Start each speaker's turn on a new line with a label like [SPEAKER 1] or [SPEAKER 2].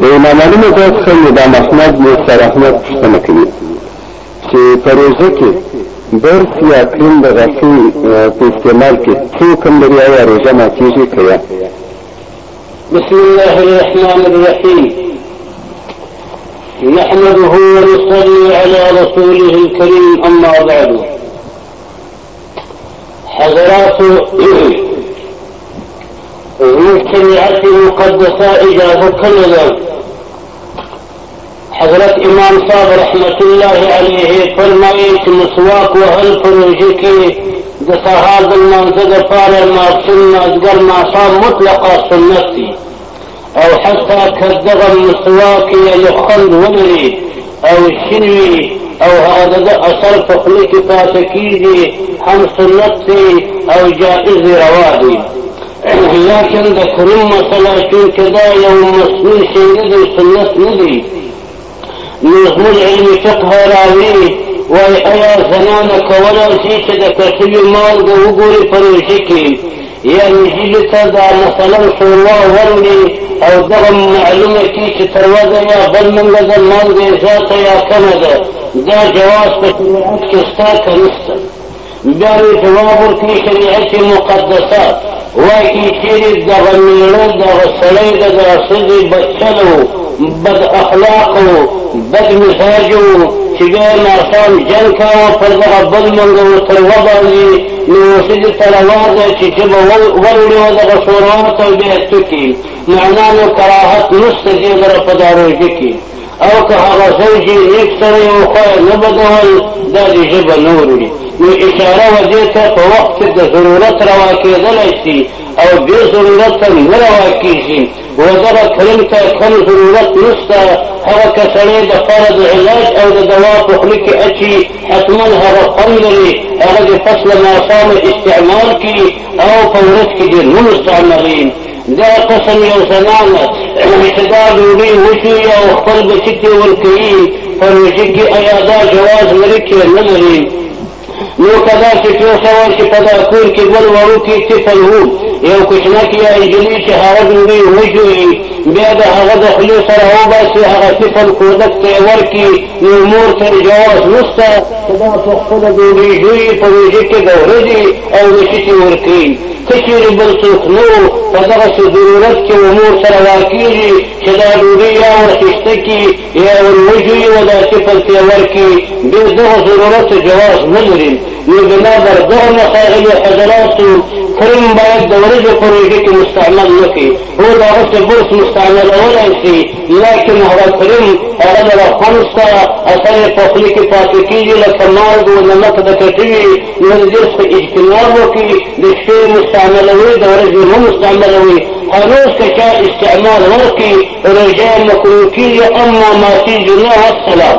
[SPEAKER 1] د نامعلومه ذات څخه مدام احمد مختار احمد پوښتنه کوي چې په روژه کې برس یا کریم د غاښي په استعمال کې څه حکم لري ایا روژه ماتېږي که یا
[SPEAKER 2] بسم الله الرحمن الرحيم نحمده ونصلي على رسوله الكريم أما بعد حضرات زموږ شریعت مقدسه اجازه کړې ده حضرت امام صاحب رحمت الله علیه فرمایي چې مسواک وهل په روژه کې د سهار د لمانځه دپاره ماسپښین مازدګر ماښام مطلقه سنت دي او حتی که دغه مسواک یې له خوند ولري او شین وي او هغه د ده اثر په خوله کې پاتې کېږي هم سنت دی او جائز دی روا دی لیکن د کروم مسله چونکه دا یو مصنوع شی نه دی سنت نه دی نو زموږ علم فقه راوي وایي ایا زنانه کولی شي چې د کټوي مالګه وګوري په روژه کې یا نجیب ته دا مثلا شوروا وروړي او دغه معلومه کړي چې تروزه یا بل منګه ده مالګه یې زیاته یا کمه ده دا جواز په شریعت کې شته که نشته بیا یې ځواب ورکړي شریعت مقدسه وایي چیرې دغه میړه دغه سړی د دغه ښځې بدچل و بد اخلاق و بد مزاج و چې بیا یې ماښام جنګ کاوه پر دغه بل منګه ورسره وباندي نو ښځې ته روا ده چې ژبه وروړي و دغه شوروا ته بیا څوکي معنا نو کراهت نشته دې لره په دا روژه کې او که هغه ځای چې نیک سړی و خو یې نه بدول دا دې ژبه نه وروړي نو اشاره و دې ته په وخت کې د ضرورت روا کېدلی شي او بې ضرورته نه روا کېږي و دغه کریم ته کوم ضرورت نشته هغه که سړی د فرض علاج او د دوا په خوله کې اچي حتما هغه خوند لري هغه د فصل ماښام استعمال کړي او په ورځ کې دې نه مستعملي دا قسم یو زنان چې دا ډوډۍ وچوي او خپل بچي ته ورکوي په روژه کې ایا دا جواز لري که نه لري نو که داسې پوه شوه چې په دا کور کې بل وړوکی طفل و یو کوچنک یا نجلۍ چې هغه ډوډۍ وجوړي بیا د هغه د خولې سره وباسي هغه طفل کودک ته یې ورکړي نو مور تر جواز نشته که دا په خپله ډوډۍ جوړي په روژه کې د ورځې او د شي ورکوي که چېرې بل څوک نه و، په دغسې ضرورت کې و مور سره واقعېږي چې دا ډوډۍ يا ورخېشته کړي يا يې ور وژوي و دا طفل ته يې ورکړي، بې دغه ضرورته جواز نه لري، نو بنا بر دغه مسائلو حضراتو کریم باید د ورځې په روژه کې مستعمل نه کړي. هو دا غسل برس مستعملولای شي لیکن هغه کریم هغه له خوند سره اثر یې په خولې کې پاتې کېږي لکه مالګ و نمک د کټي وي نو د دې څخه اجتناب وکړي د شپې مستعملوي د ورځې هم مستعملوي خلاص که چا استعمال ورکړي روژه یې مکروه کېږي اما ماتېږي نه والسلام